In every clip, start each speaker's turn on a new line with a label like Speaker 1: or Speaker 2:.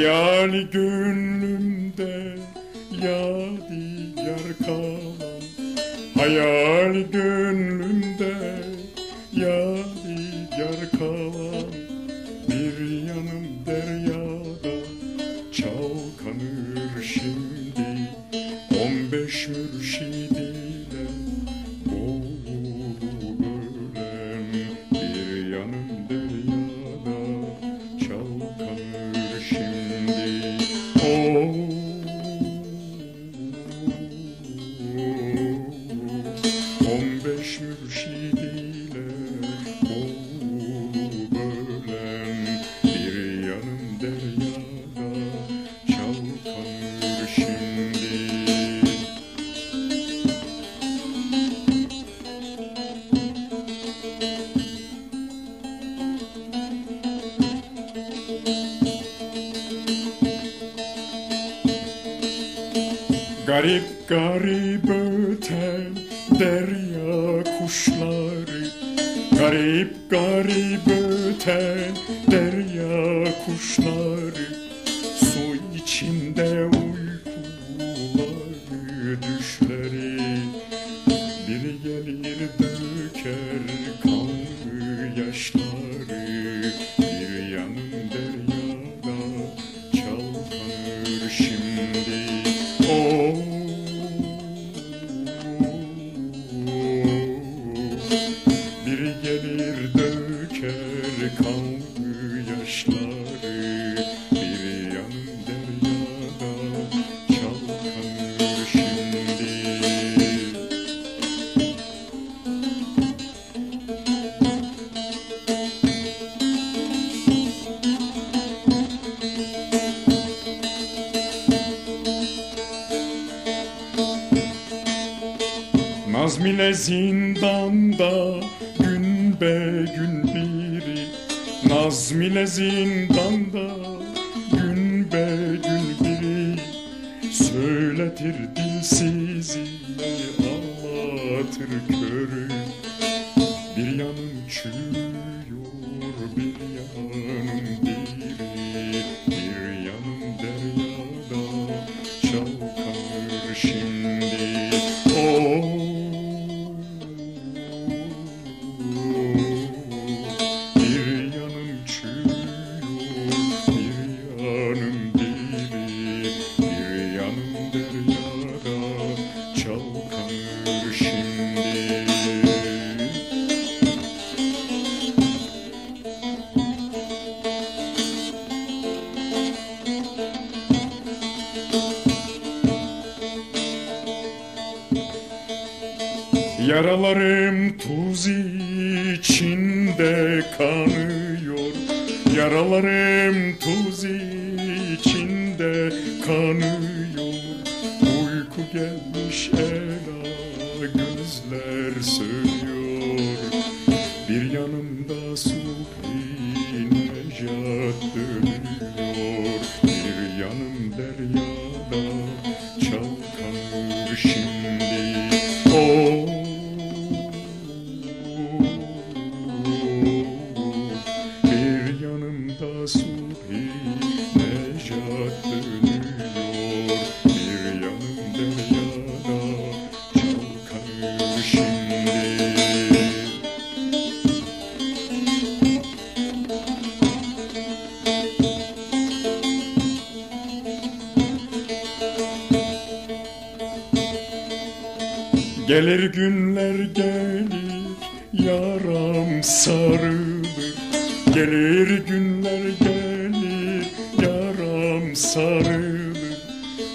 Speaker 1: Hayali gönlümde yadigar kalan. Hayali gönlümde yadigar kalan Garip garip öten derya kuşları. Garip garip öten derya kuşları. Su içinde uykuları düşleri. Biri gelir döker kanlı yaşları Nazm ile zindanda gün be gün biri. Nazm ile zindanda gün be gün biri. Söyletir dilsizi ağlatır körü. Bir yanım çürüyor bir yanım diri deryada çalkanır şimdi. Yaralarım tuz içinde kanıyor. Yaralarım tuz içinde kanıyor gelmiş ela gözler sönüyor Gelir günler gelir yaram sarılır Gelir günler gelir yaram sarılır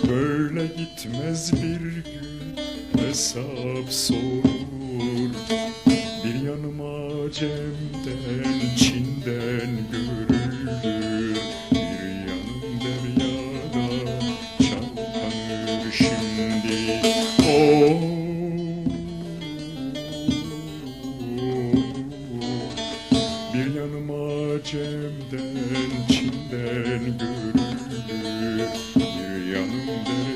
Speaker 1: Böyle gitmez bir gün hesap sorulur. Bir yanıma cemden Çilemden, çilden görülür. Bir yanım dere